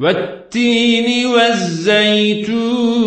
والتين والزيتون